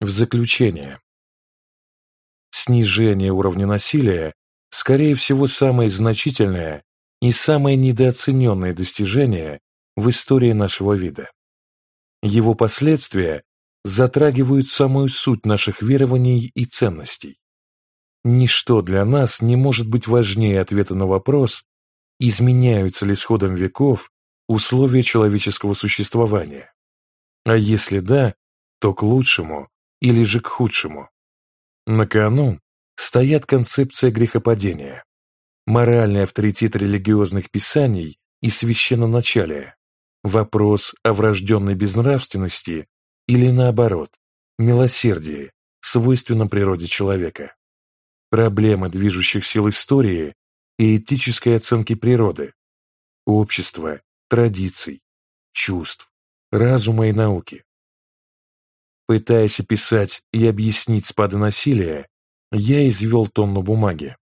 В заключение. Снижение уровня насилия, скорее всего, самое значительное и самое недооцененное достижение в истории нашего вида. Его последствия затрагивают самую суть наших верований и ценностей. Ничто для нас не может быть важнее ответа на вопрос, изменяются ли с ходом веков условия человеческого существования. А если да, то к лучшему или же к худшему. На кону стоят концепция грехопадения, моральный авторитет религиозных писаний и священноначалия, вопрос о врожденной безнравственности или наоборот, милосердии, свойственном природе человека, проблемы движущих сил истории и этической оценки природы, общества, традиций, чувств, разума и науки. Пытаясь описать и объяснить спады насилия, я извел тонну бумаги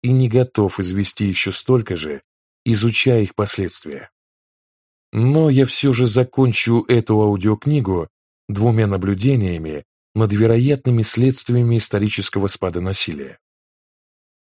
и не готов извести еще столько же, изучая их последствия. Но я все же закончу эту аудиокнигу двумя наблюдениями над вероятными следствиями исторического спада насилия.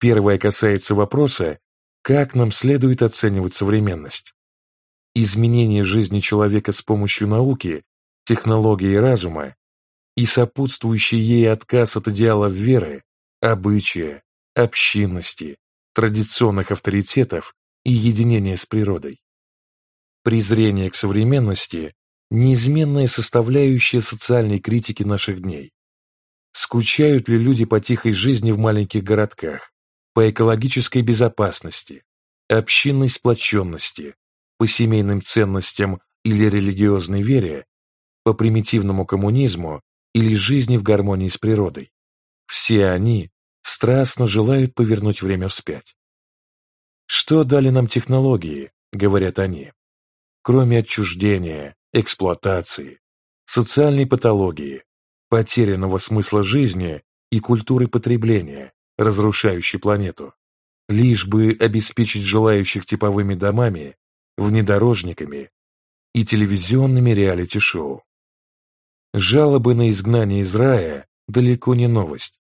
Первое касается вопроса, как нам следует оценивать современность. Изменение жизни человека с помощью науки, технологии и разума и сопутствующий ей отказ от идеалов веры, обычая, общинности, традиционных авторитетов и единения с природой. Презрение к современности – неизменная составляющая социальной критики наших дней. Скучают ли люди по тихой жизни в маленьких городках, по экологической безопасности, общинной сплоченности, по семейным ценностям или религиозной вере, по примитивному коммунизму или жизни в гармонии с природой. Все они страстно желают повернуть время вспять. Что дали нам технологии, говорят они, кроме отчуждения, эксплуатации, социальной патологии, потерянного смысла жизни и культуры потребления, разрушающей планету, лишь бы обеспечить желающих типовыми домами, внедорожниками и телевизионными реалити-шоу. Жалобы на изгнание из рая далеко не новость,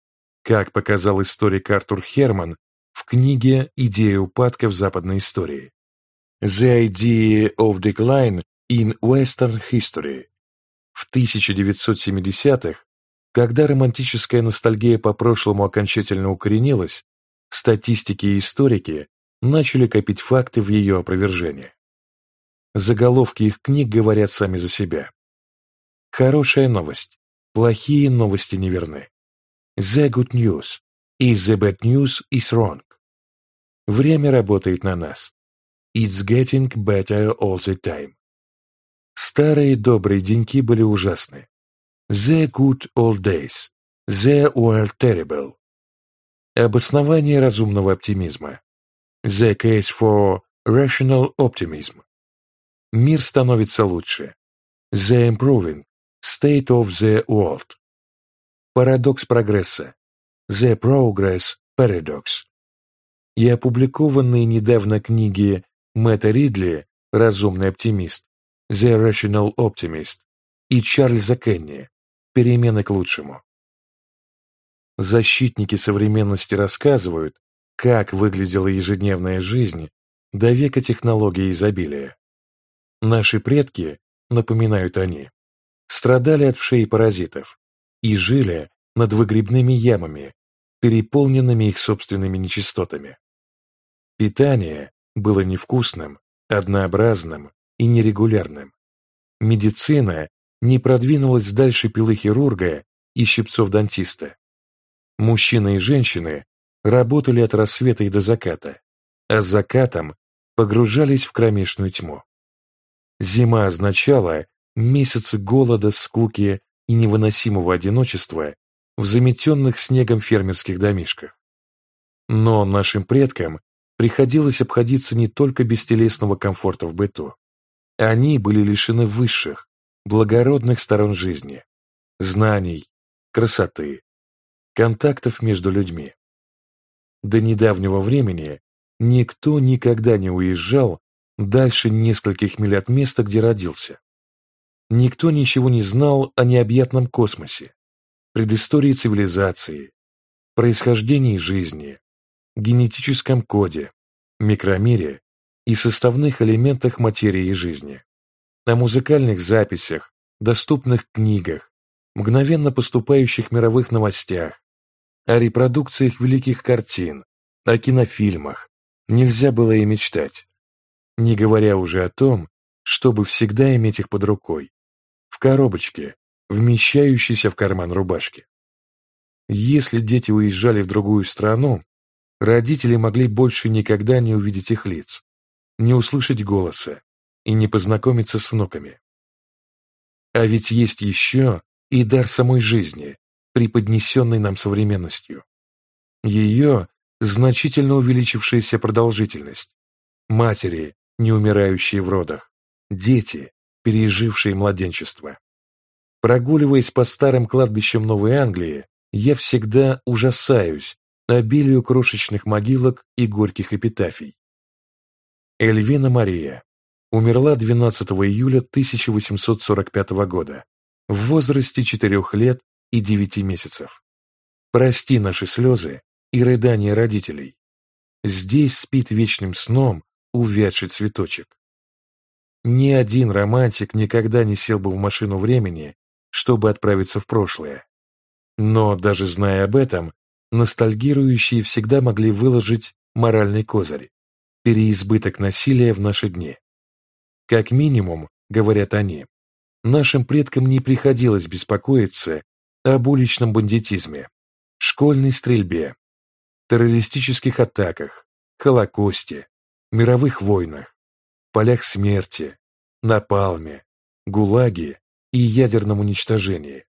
как показал историк Артур Херман в книге «Идея упадка в западной истории» «The Idea of Decline in Western History». В 1970-х, когда романтическая ностальгия по прошлому окончательно укоренилась, статистики и историки начали копить факты в ее опровержение. Заголовки их книг говорят сами за себя. Хорошая новость. Плохие новости неверны. The good news is the bad news is wrong. Время работает на нас. It's getting better all the time. Старые добрые деньки были ужасны. The good old days. They were terrible. Обоснование разумного оптимизма. The case for rational optimism. Мир становится лучше. The improving State of the World. Парадокс прогресса. The Progress Paradox. И опубликованные недавно книги Мэтта Ридли «Разумный оптимист», The Rational Optimist и Чарльза Кенни «Перемены к лучшему». Защитники современности рассказывают, как выглядела ежедневная жизнь до века технологии изобилия. Наши предки, напоминают они, страдали от вшей паразитов и жили над выгребными ямами, переполненными их собственными нечистотами. Питание было невкусным, однообразным и нерегулярным. Медицина не продвинулась дальше пилы хирурга и щипцов дантиста. Мужчины и женщины работали от рассвета и до заката, а с закатом погружались в кромешную тьму. Зима означала месяцы голода, скуки и невыносимого одиночества в заметенных снегом фермерских домишках. Но нашим предкам приходилось обходиться не только без телесного комфорта в быту. Они были лишены высших, благородных сторон жизни, знаний, красоты, контактов между людьми. До недавнего времени никто никогда не уезжал дальше нескольких миль от места, где родился. Никто ничего не знал о необъятном космосе, предыстории цивилизации, происхождении жизни, генетическом коде, микромире и составных элементах материи жизни, о музыкальных записях, доступных книгах, мгновенно поступающих мировых новостях, о репродукциях великих картин, о кинофильмах нельзя было и мечтать, не говоря уже о том, чтобы всегда иметь их под рукой, в коробочке, вмещающейся в карман рубашки. Если дети уезжали в другую страну, родители могли больше никогда не увидеть их лиц, не услышать голоса и не познакомиться с внуками. А ведь есть еще и дар самой жизни, преподнесенный нам современностью. Ее значительно увеличившаяся продолжительность, матери, не умирающие в родах, дети, пережившие младенчество. Прогуливаясь по старым кладбищам Новой Англии, я всегда ужасаюсь обилию крошечных могилок и горьких эпитафий. Эльвина Мария умерла 12 июля 1845 года в возрасте 4 лет и 9 месяцев. Прости наши слезы и рыдания родителей. Здесь спит вечным сном увядший цветочек. Ни один романтик никогда не сел бы в машину времени, чтобы отправиться в прошлое. Но даже зная об этом, ностальгирующие всегда могли выложить моральный козырь, переизбыток насилия в наши дни. Как минимум, говорят они, нашим предкам не приходилось беспокоиться об уличном бандитизме, школьной стрельбе, террористических атаках, Холокосте, мировых войнах, полях смерти, напалме, гулаге и ядерном уничтожении.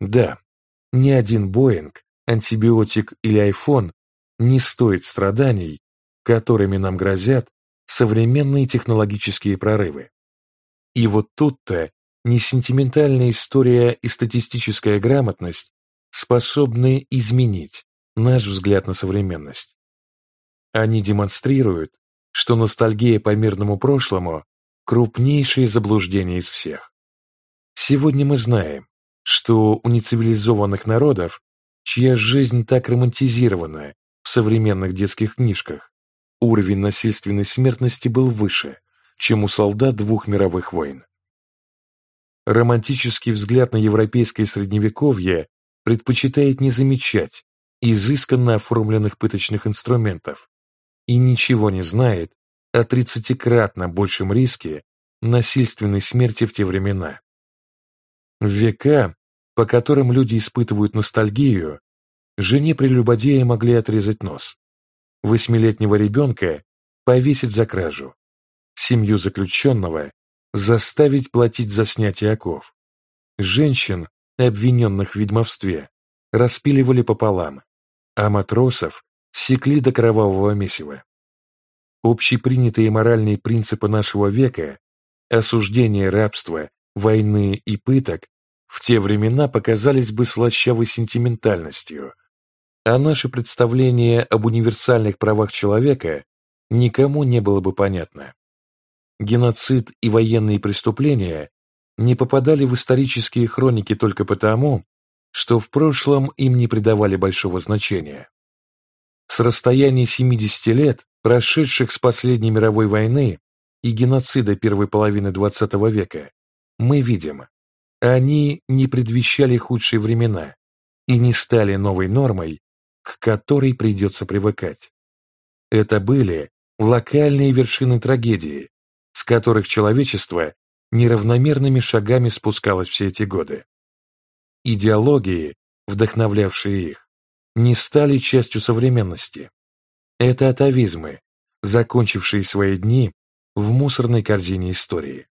Да, ни один Боинг, антибиотик или айфон не стоит страданий, которыми нам грозят современные технологические прорывы. И вот тут-то не сентиментальная история и статистическая грамотность способны изменить наш взгляд на современность. Они демонстрируют, что ностальгия по мирному прошлому – крупнейшее заблуждение из всех. Сегодня мы знаем, что у нецивилизованных народов, чья жизнь так романтизирована в современных детских книжках, уровень насильственной смертности был выше, чем у солдат двух мировых войн. Романтический взгляд на европейское средневековье предпочитает не замечать изысканно оформленных пыточных инструментов и ничего не знает о тридцатикратно большем риске насильственной смерти в те времена. Века, по которым люди испытывают ностальгию, жене прелюбодея могли отрезать нос, восьмилетнего ребенка повесить за кражу, семью заключенного заставить платить за снятие оков, женщин, обвиненных в ведьмовстве, распиливали пополам, а матросов секли до кровавого месива. Общепринятые моральные принципы нашего века, осуждение рабства, войны и пыток в те времена показались бы слащавой сентиментальностью, а наше представление об универсальных правах человека никому не было бы понятно. Геноцид и военные преступления не попадали в исторические хроники только потому, что в прошлом им не придавали большого значения. С расстояния 70 лет, прошедших с последней мировой войны и геноцида первой половины XX века, мы видим, они не предвещали худшие времена и не стали новой нормой, к которой придется привыкать. Это были локальные вершины трагедии, с которых человечество неравномерными шагами спускалось все эти годы. Идеологии, вдохновлявшие их, не стали частью современности. Это атовизмы, закончившие свои дни в мусорной корзине истории.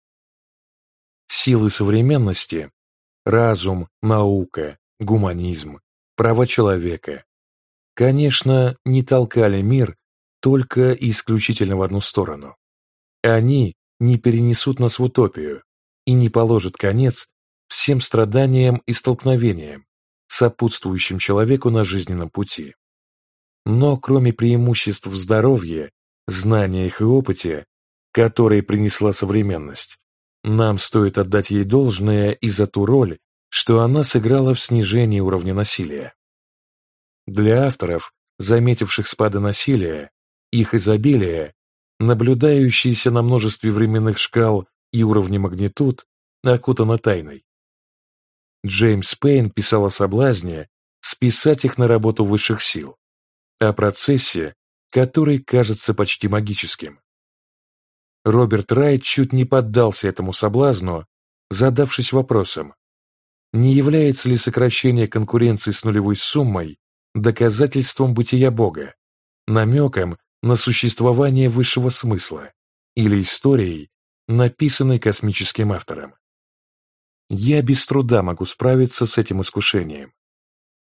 Силы современности – разум, наука, гуманизм, права человека – конечно, не толкали мир только и исключительно в одну сторону. Они не перенесут нас в утопию и не положат конец всем страданиям и столкновениям, сопутствующим человеку на жизненном пути. Но кроме преимуществ в здоровье, знаниях и опыте, которые принесла современность, нам стоит отдать ей должное и за ту роль, что она сыграла в снижении уровня насилия. Для авторов, заметивших спады насилия, их изобилие, наблюдающиеся на множестве временных шкал и уровней магнитуд, окутано тайной. Джеймс Пейн писал о соблазне списать их на работу высших сил, о процессе, который кажется почти магическим. Роберт Райт чуть не поддался этому соблазну, задавшись вопросом, не является ли сокращение конкуренции с нулевой суммой доказательством бытия Бога, намеком на существование высшего смысла или историей, написанной космическим автором. Я без труда могу справиться с этим искушением.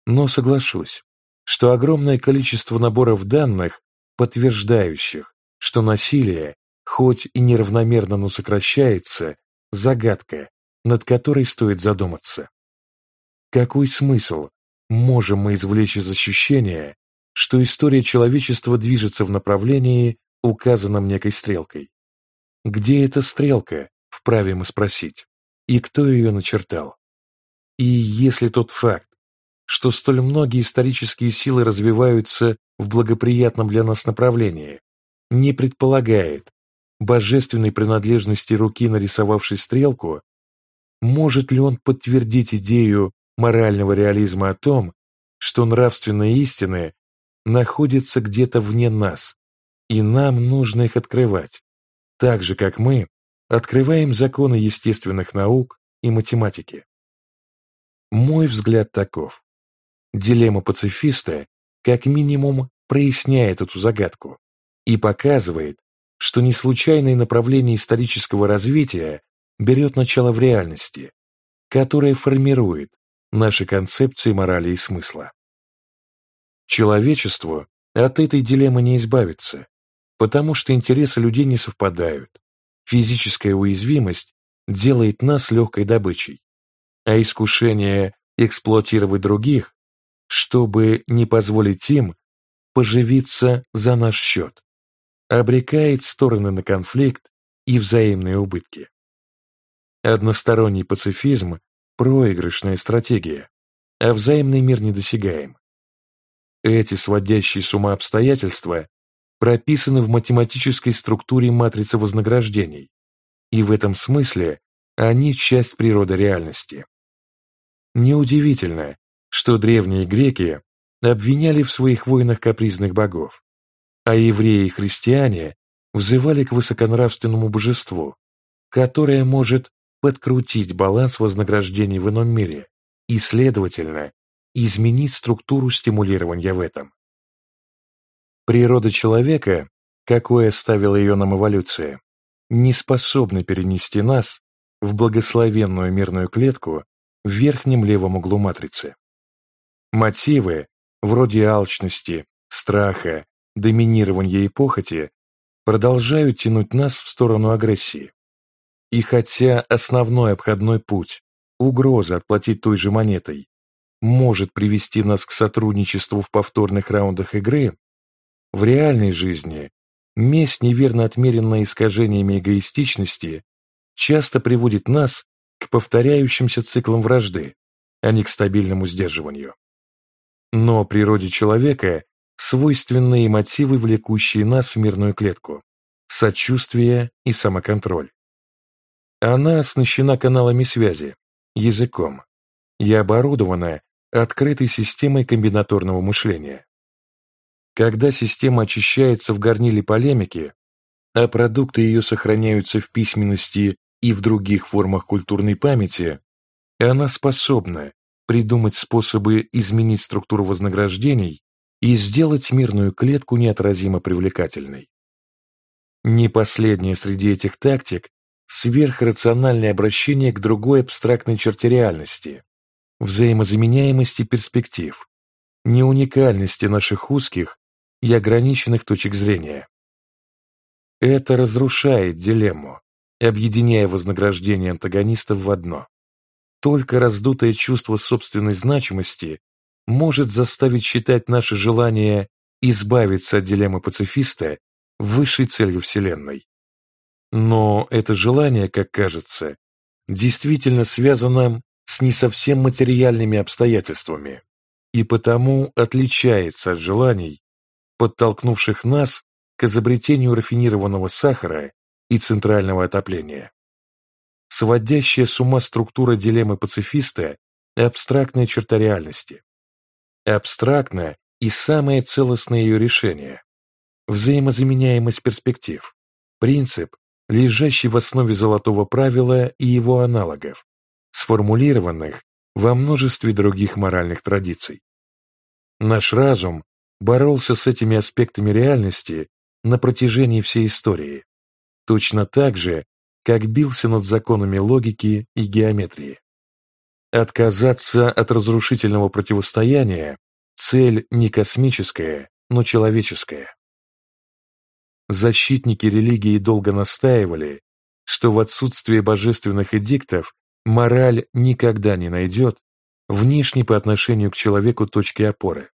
Но соглашусь, что огромное количество наборов данных, подтверждающих, что насилие хоть и неравномерно, но сокращается, загадка, над которой стоит задуматься. Какой смысл можем мы извлечь из ощущения, что история человечества движется в направлении, указанном некой стрелкой? Где эта стрелка, вправе мы спросить, и кто ее начертал? И если тот факт, что столь многие исторические силы развиваются в благоприятном для нас направлении, не предполагает, божественной принадлежности руки, нарисовавшей стрелку, может ли он подтвердить идею морального реализма о том, что нравственные истины находятся где-то вне нас, и нам нужно их открывать, так же, как мы открываем законы естественных наук и математики. Мой взгляд таков. Дилемма пацифиста как минимум проясняет эту загадку и показывает, что неслучайное направление исторического развития берет начало в реальности, которая формирует наши концепции морали и смысла. Человечеству от этой дилеммы не избавиться, потому что интересы людей не совпадают. Физическая уязвимость делает нас легкой добычей, а искушение эксплуатировать других, чтобы не позволить им поживиться за наш счет обрекает стороны на конфликт и взаимные убытки. Односторонний пацифизм – проигрышная стратегия, а взаимный мир недосягаем. Эти сводящие с ума обстоятельства прописаны в математической структуре матрицы вознаграждений, и в этом смысле они часть природы реальности. Неудивительно, что древние греки обвиняли в своих войнах капризных богов, а евреи и христиане взывали к высоконравственному божеству, которое может подкрутить баланс вознаграждений в ином мире и, следовательно, изменить структуру стимулирования в этом. Природа человека, какой оставила ее нам эволюция, не способна перенести нас в благословенную мирную клетку в верхнем левом углу матрицы. Мотивы, вроде алчности, страха, доминирования и похоти продолжают тянуть нас в сторону агрессии. И хотя основной обходной путь, угроза отплатить той же монетой, может привести нас к сотрудничеству в повторных раундах игры, в реальной жизни месть, неверно отмеренная искажениями эгоистичности, часто приводит нас к повторяющимся циклам вражды, а не к стабильному сдерживанию. Но природе человека свойственные мотивы, влекущие нас в мирную клетку, сочувствие и самоконтроль. Она оснащена каналами связи, языком и оборудована открытой системой комбинаторного мышления. Когда система очищается в горниле полемики, а продукты ее сохраняются в письменности и в других формах культурной памяти, она способна придумать способы изменить структуру вознаграждений и сделать мирную клетку неотразимо привлекательной. Не последнее среди этих тактик – сверхрациональное обращение к другой абстрактной черте реальности, взаимозаменяемости перспектив, не уникальности наших узких и ограниченных точек зрения. Это разрушает дилемму, объединяя вознаграждение антагонистов в одно. Только раздутое чувство собственной значимости может заставить считать наше желание избавиться от дилеммы пацифиста высшей целью Вселенной. Но это желание, как кажется, действительно связано с не совсем материальными обстоятельствами и потому отличается от желаний, подтолкнувших нас к изобретению рафинированного сахара и центрального отопления. Сводящая с ума структура дилеммы пацифиста – абстрактная черта реальности. Абстрактно и самое целостное ее решение – взаимозаменяемость перспектив, принцип, лежащий в основе золотого правила и его аналогов, сформулированных во множестве других моральных традиций. Наш разум боролся с этими аспектами реальности на протяжении всей истории, точно так же, как бился над законами логики и геометрии. Отказаться от разрушительного противостояния – цель не космическая, но человеческая. Защитники религии долго настаивали, что в отсутствие божественных эдиктов мораль никогда не найдет внешней по отношению к человеку точки опоры.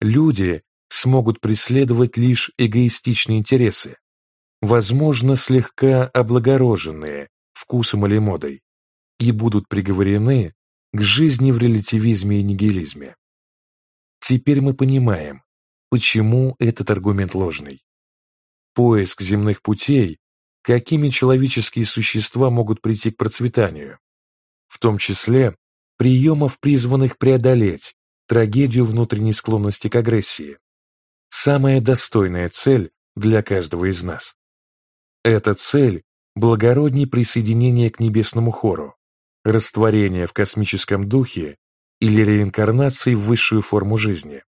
Люди смогут преследовать лишь эгоистичные интересы, возможно, слегка облагороженные вкусом или модой, и будут приговорены к жизни в релятивизме и нигилизме. Теперь мы понимаем, почему этот аргумент ложный. Поиск земных путей, какими человеческие существа могут прийти к процветанию, в том числе приемов, призванных преодолеть трагедию внутренней склонности к агрессии, самая достойная цель для каждого из нас. Эта цель – благороднее присоединение к небесному хору, растворение в космическом духе или реинкарнации в высшую форму жизни,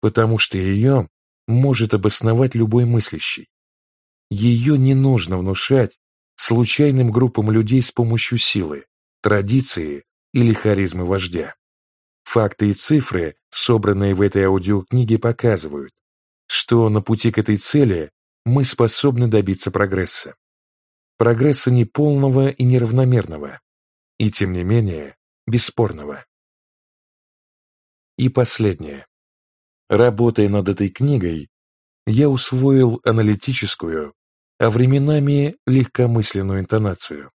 потому что ее может обосновать любой мыслящий. Ее не нужно внушать случайным группам людей с помощью силы, традиции или харизмы вождя. Факты и цифры, собранные в этой аудиокниге, показывают, что на пути к этой цели мы способны добиться прогресса. Прогресса неполного и неравномерного, и тем не менее бесспорного. И последнее. Работая над этой книгой, я усвоил аналитическую, а временами легкомысленную интонацию,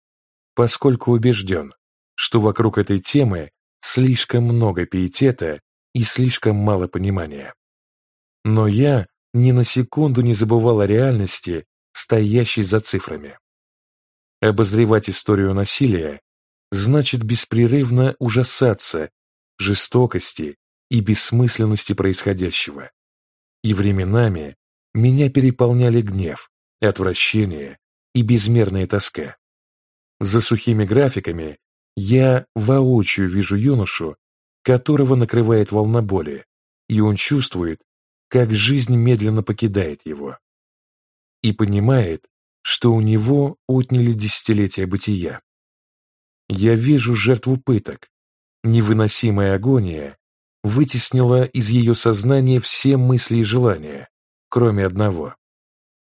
поскольку убежден, что вокруг этой темы слишком много пиетета и слишком мало понимания. Но я ни на секунду не забывал о реальности, стоящей за цифрами. Обозревать историю насилия значит беспрерывно ужасаться жестокости и бессмысленности происходящего. И временами меня переполняли гнев, отвращение и безмерная тоска. За сухими графиками я воочию вижу юношу, которого накрывает волна боли, и он чувствует, как жизнь медленно покидает его. И понимает, что у него отняли десятилетия бытия. Я вижу жертву пыток. Невыносимая агония вытеснила из ее сознания все мысли и желания, кроме одного,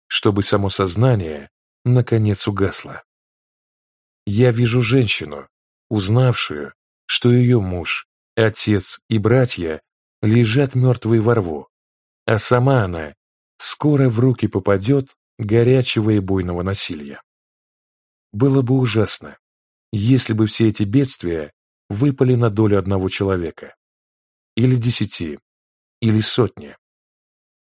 чтобы само сознание наконец угасло. Я вижу женщину, узнавшую, что ее муж, отец и братья лежат мертвые во рву, а сама она скоро в руки попадет горячего и буйного насилия. Было бы ужасно, если бы все эти бедствия выпали на долю одного человека. Или десяти, или сотни.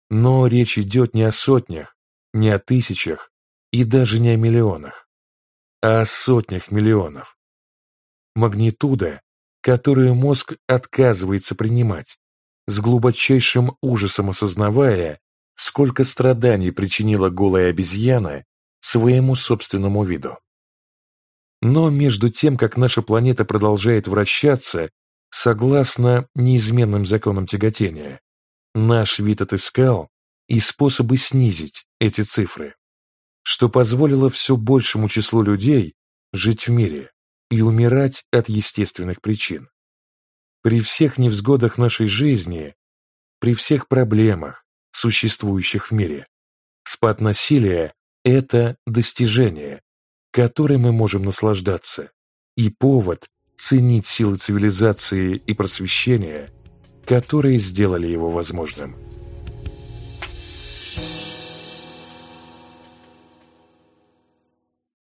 Но речь идет не о сотнях, не о тысячах и даже не о миллионах, а о сотнях миллионов магнитуда, которую мозг отказывается принимать, с глубочайшим ужасом осознавая, сколько страданий причинила голая обезьяна своему собственному виду. Но между тем, как наша планета продолжает вращаться, согласно неизменным законам тяготения, наш вид отыскал и способы снизить эти цифры, что позволило все большему числу людей жить в мире, и умирать от естественных причин. При всех невзгодах нашей жизни, при всех проблемах, существующих в мире, спад насилия – это достижение, которым мы можем наслаждаться, и повод ценить силы цивилизации и просвещения, которые сделали его возможным.